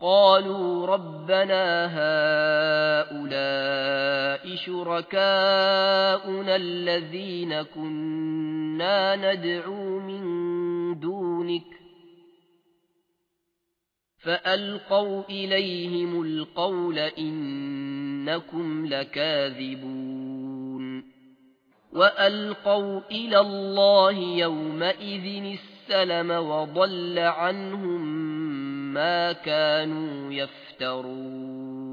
قالوا ربنا هؤلاء شركاؤنا الذين كنا ندعو من دونك فألقوا إليهم القول إنكم لكاذبون وألقوا إلى الله يومئذ السلم وضل عنهم ما كانوا يفترون.